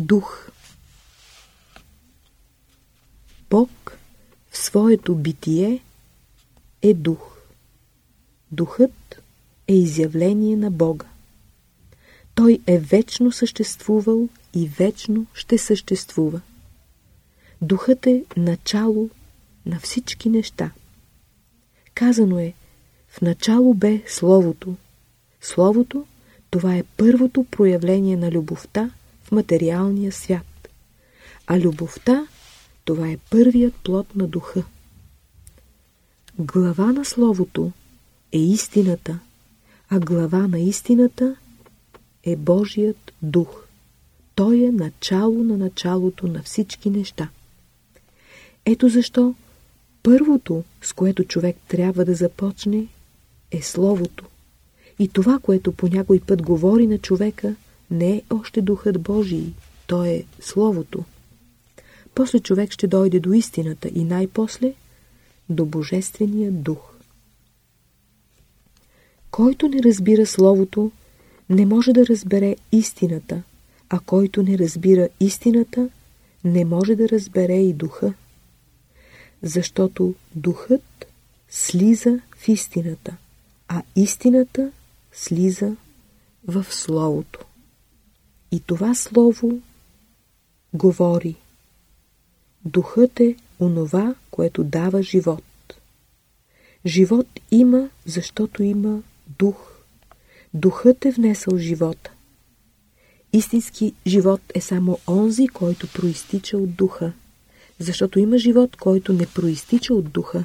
Дух Бог в своето битие е дух. Духът е изявление на Бога. Той е вечно съществувал и вечно ще съществува. Духът е начало на всички неща. Казано е, в начало бе Словото. Словото, това е първото проявление на любовта в материалния свят. А любовта, това е първият плод на духа. Глава на Словото е истината, а глава на истината е Божият дух. Той е начало на началото на всички неща. Ето защо първото, с което човек трябва да започне, е Словото. И това, което по някой път говори на човека, не е още Духът Божий, то е Словото. После човек ще дойде до истината и най-после до Божествения Дух. Който не разбира Словото, не може да разбере истината, а който не разбира истината, не може да разбере и духа. Защото духът слиза в истината, а истината слиза в Словото. И това Слово говори. Духът е онова, което дава живот. Живот има, защото има дух. Духът е внесъл живота. Истински живот е само онзи, който проистича от духа, защото има живот, който не проистича от духа.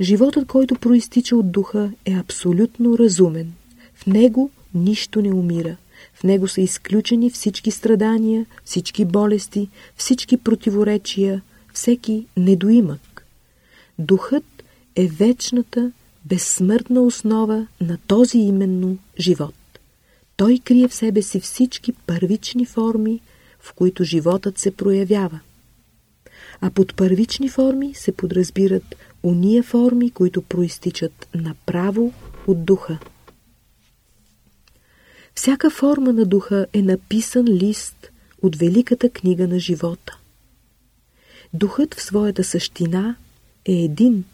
Животът, който проистича от духа, е абсолютно разумен. В него нищо не умира. В него са изключени всички страдания, всички болести, всички противоречия, всеки недоимък. Духът е вечната, безсмъртна основа на този именно живот. Той крие в себе си всички първични форми, в които животът се проявява. А под първични форми се подразбират уния форми, които проистичат направо от духа. Всяка форма на духа е написан лист от великата книга на живота. Духът в своята същина е един,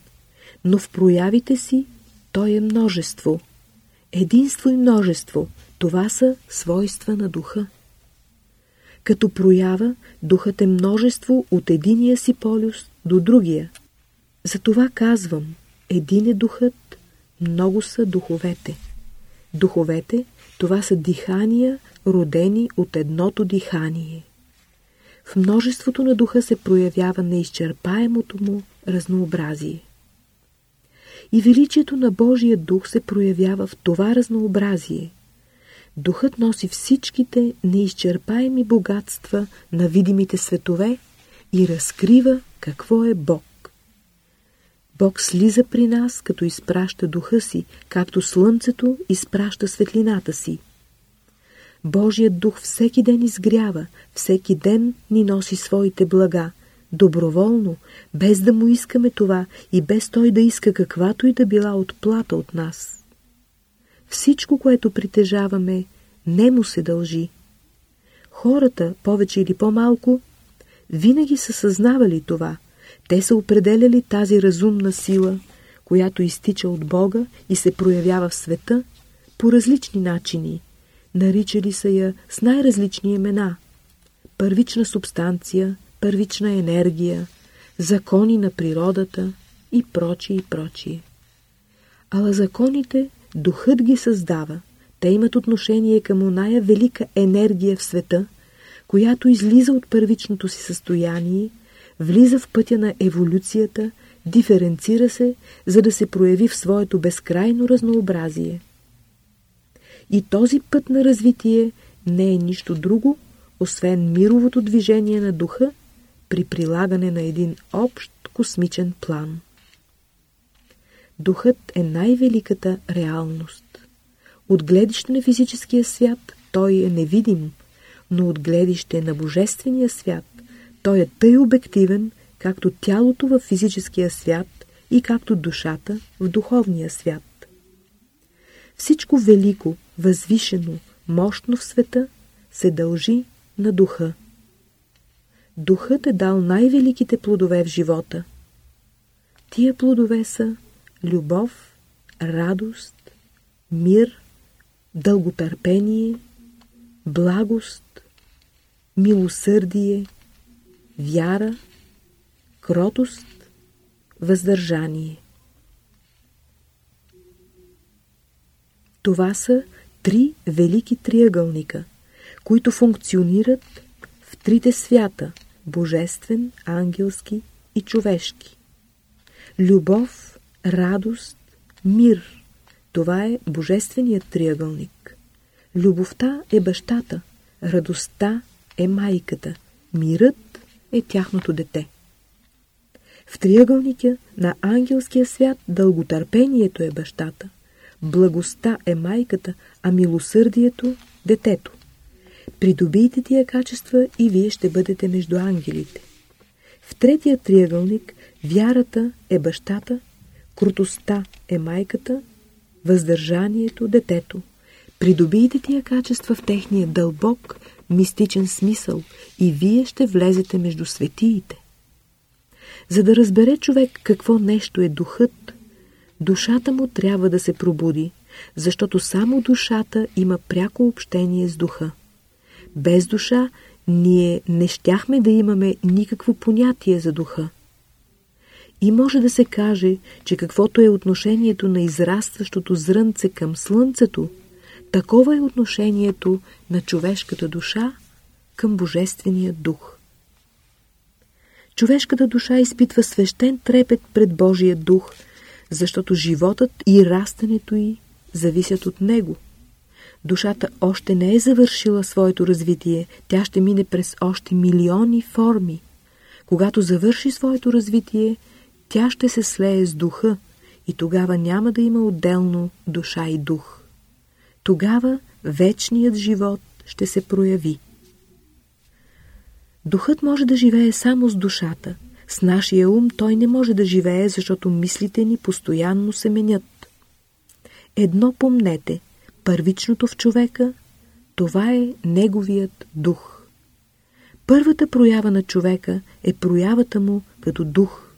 но в проявите си той е множество. Единство и множество – това са свойства на духа. Като проява, духът е множество от единия си полюс до другия. Затова казвам, един е духът, много са духовете. Духовете – това са дихания, родени от едното дихание. В множеството на духа се проявява неизчерпаемото му разнообразие. И величието на Божия дух се проявява в това разнообразие. Духът носи всичките неизчерпаеми богатства на видимите светове и разкрива какво е Бог. Бог слиза при нас, като изпраща духа си, както слънцето изпраща светлината си. Божият дух всеки ден изгрява, всеки ден ни носи своите блага, доброволно, без да му искаме това и без той да иска каквато и да била отплата от нас. Всичко, което притежаваме, не му се дължи. Хората, повече или по-малко, винаги са съзнавали това. Те са определяли тази разумна сила, която изтича от Бога и се проявява в света по различни начини. Наричали са я с най-различни имена. Първична субстанция, първична енергия, закони на природата и прочие и прочие. Ала законите духът ги създава. Те имат отношение към оная велика енергия в света, която излиза от първичното си състояние, влиза в пътя на еволюцията, диференцира се, за да се прояви в своето безкрайно разнообразие. И този път на развитие не е нищо друго, освен мировото движение на духа при прилагане на един общ космичен план. Духът е най-великата реалност. От гледище на физическия свят той е невидим, но от гледище на божествения свят той е тъй обективен, както тялото в физическия свят и както душата в духовния свят. Всичко велико, възвишено, мощно в света се дължи на духа. Духът е дал най-великите плодове в живота. Тия плодове са любов, радост, мир, дълготърпение, благост, милосърдие, вяра, кротост, въздържание. Това са три велики триъгълника, които функционират в трите свята – божествен, ангелски и човешки. Любов, радост, мир – това е божественият триъгълник. Любовта е бащата, радостта е майката, мирът е тяхното дете. В триъгълника на ангелския свят дълготърпението е бащата, благостта е майката, а милосърдието – детето. Придобийте тия качества и вие ще бъдете между ангелите. В третия триъгълник вярата е бащата, крутостта е майката, въздържанието – детето. Придобийте тия качества в техния дълбок, мистичен смисъл и вие ще влезете между светиите. За да разбере човек какво нещо е духът, душата му трябва да се пробуди, защото само душата има пряко общение с духа. Без душа ние не щяхме да имаме никакво понятие за духа. И може да се каже, че каквото е отношението на израстващото зрънце към слънцето, такова е отношението на човешката душа към Божествения дух. Човешката душа изпитва свещен трепет пред Божия дух, защото животът и растането й зависят от него. Душата още не е завършила своето развитие, тя ще мине през още милиони форми. Когато завърши своето развитие, тя ще се слее с духа и тогава няма да има отделно душа и дух. Тогава вечният живот ще се прояви. Духът може да живее само с душата. С нашия ум той не може да живее, защото мислите ни постоянно се менят. Едно помнете, първичното в човека, това е неговият дух. Първата проява на човека е проявата му като дух.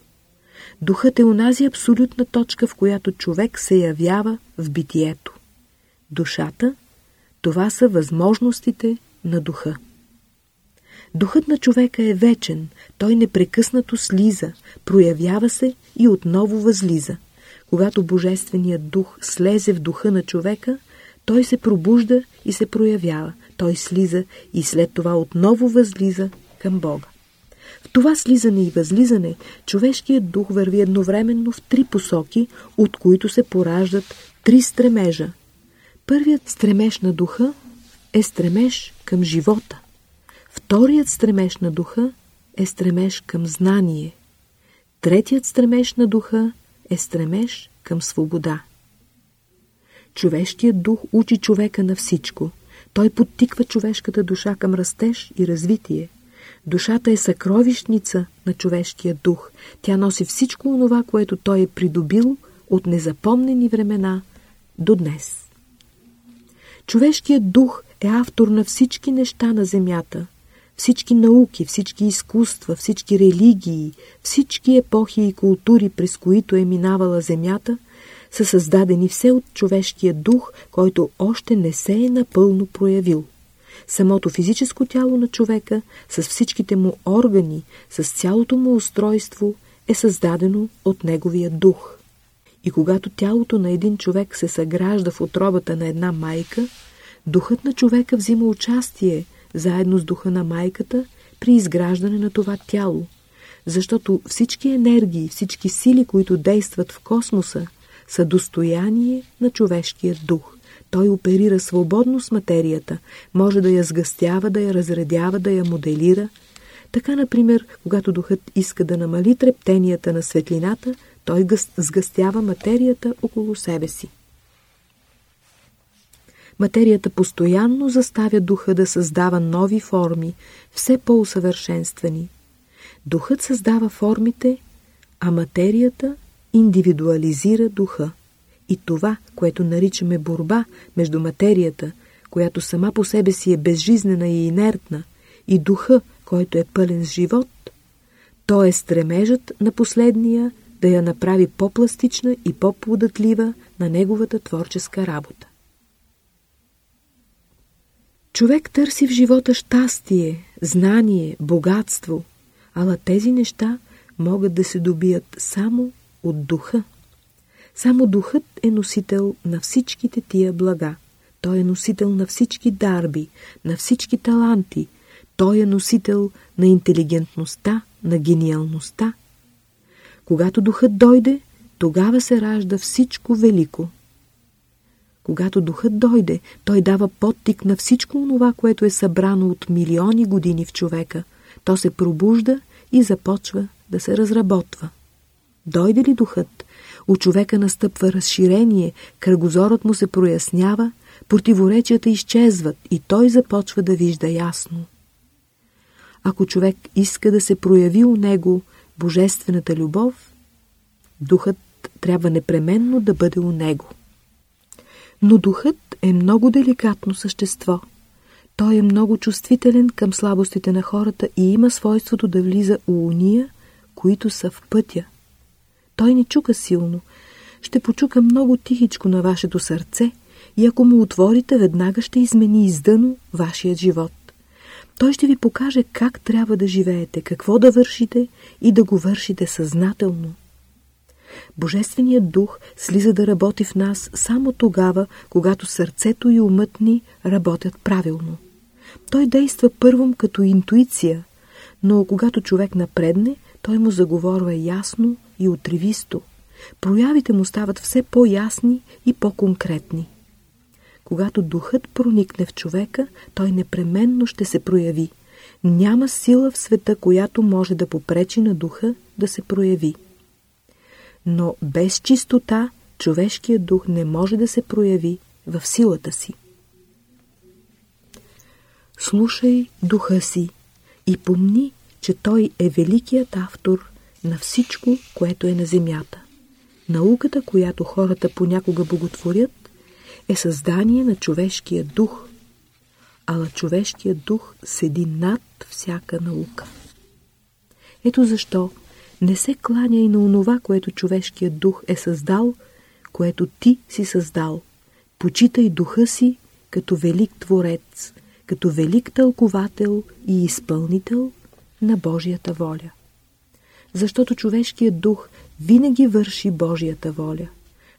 Духът е унази абсолютна точка, в която човек се явява в битието. Душата – това са възможностите на духа. Духът на човека е вечен, той непрекъснато слиза, проявява се и отново възлиза. Когато Божественият дух слезе в духа на човека, той се пробужда и се проявява, той слиза и след това отново възлиза към Бога. В това слизане и възлизане човешкият дух върви едновременно в три посоки, от които се пораждат три стремежа. Първият стремеж на духа е стремеж към живота. Вторият стремеж на духа е стремеж към знание. Третият стремеж на духа е стремеж към свобода. Човешкият дух учи човека на всичко. Той подтиква човешката душа към растеж и развитие. Душата е съкровищница на човешкия дух. Тя носи всичко онова, което той е придобил от незапомнени времена до днес. Човешкият дух е автор на всички неща на земята – всички науки, всички изкуства, всички религии, всички епохи и култури, през които е минавала Земята, са създадени все от човешкия дух, който още не се е напълно проявил. Самото физическо тяло на човека, с всичките му органи, с цялото му устройство, е създадено от неговия дух. И когато тялото на един човек се съгражда в отробата на една майка, духът на човека взима участие – заедно с духа на майката при изграждане на това тяло, защото всички енергии, всички сили, които действат в космоса, са достояние на човешкия дух. Той оперира свободно с материята, може да я сгъстява, да я разредява, да я моделира. Така, например, когато духът иска да намали трептенията на светлината, той сгъстява материята около себе си. Материята постоянно заставя духа да създава нови форми, все по-усъвършенствани. Духът създава формите, а материята индивидуализира духа. И това, което наричаме борба между материята, която сама по себе си е безжизнена и инертна, и духа, който е пълен с живот, то е стремежът на последния да я направи по-пластична и по-податлива на неговата творческа работа. Човек търси в живота щастие, знание, богатство, ала тези неща могат да се добият само от духа. Само духът е носител на всичките тия блага. Той е носител на всички дарби, на всички таланти. Той е носител на интелигентността, на гениалността. Когато духът дойде, тогава се ражда всичко велико. Когато духът дойде, той дава подтик на всичко това, което е събрано от милиони години в човека. То се пробужда и започва да се разработва. Дойде ли духът, у човека настъпва разширение, кръгозорът му се прояснява, противоречията изчезват и той започва да вижда ясно. Ако човек иска да се прояви у него божествената любов, духът трябва непременно да бъде у него. Но духът е много деликатно същество. Той е много чувствителен към слабостите на хората и има свойството да влиза у уния, които са в пътя. Той не чука силно. Ще почука много тихичко на вашето сърце и ако му отворите, веднага ще измени издъно вашият живот. Той ще ви покаже как трябва да живеете, какво да вършите и да го вършите съзнателно. Божественият дух слиза да работи в нас само тогава, когато сърцето и умът ни работят правилно. Той действа първом като интуиция, но когато човек напредне, той му заговорва ясно и отривисто. Проявите му стават все по-ясни и по-конкретни. Когато духът проникне в човека, той непременно ще се прояви. Няма сила в света, която може да попречи на духа да се прояви. Но без чистота човешкият дух не може да се прояви в силата си. Слушай духа си и помни, че той е великият автор на всичко, което е на земята. Науката, която хората понякога боготворят, е създание на човешкия дух, ала човешкият дух седи над всяка наука. Ето защо не се кланя и на онова, което човешкият дух е създал, което ти си създал. Почитай духа си като велик творец, като велик тълковател и изпълнител на Божията воля. Защото човешкият дух винаги върши Божията воля.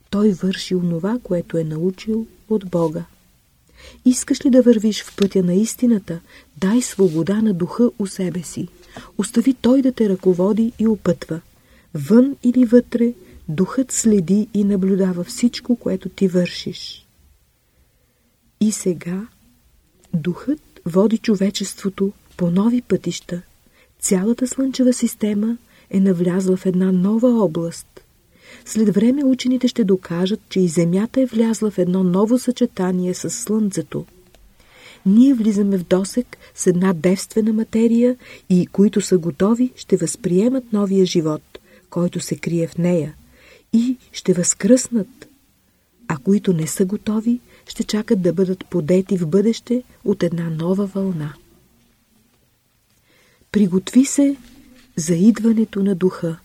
Той върши онова, което е научил от Бога. Искаш ли да вървиш в пътя на истината, дай свобода на духа у себе си. Остави той да те ръководи и опътва. Вън или вътре, духът следи и наблюдава всичко, което ти вършиш. И сега духът води човечеството по нови пътища. Цялата слънчева система е навлязла в една нова област. След време учените ще докажат, че и Земята е влязла в едно ново съчетание с Слънцето. Ние влизаме в досек с една девствена материя и които са готови, ще възприемат новия живот, който се крие в нея, и ще възкръснат, а които не са готови, ще чакат да бъдат подети в бъдеще от една нова вълна. Приготви се за идването на духа.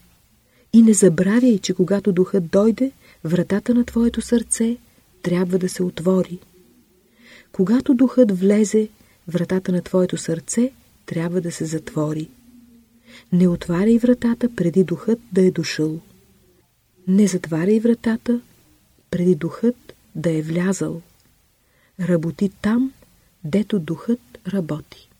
И не забравяй, че когато духът дойде, вратата на твоето сърце трябва да се отвори. Когато духът влезе, вратата на твоето сърце трябва да се затвори. Не отваряй вратата преди духът да е дошъл. Не затваряй вратата преди духът да е влязал. Работи там, дето духът работи.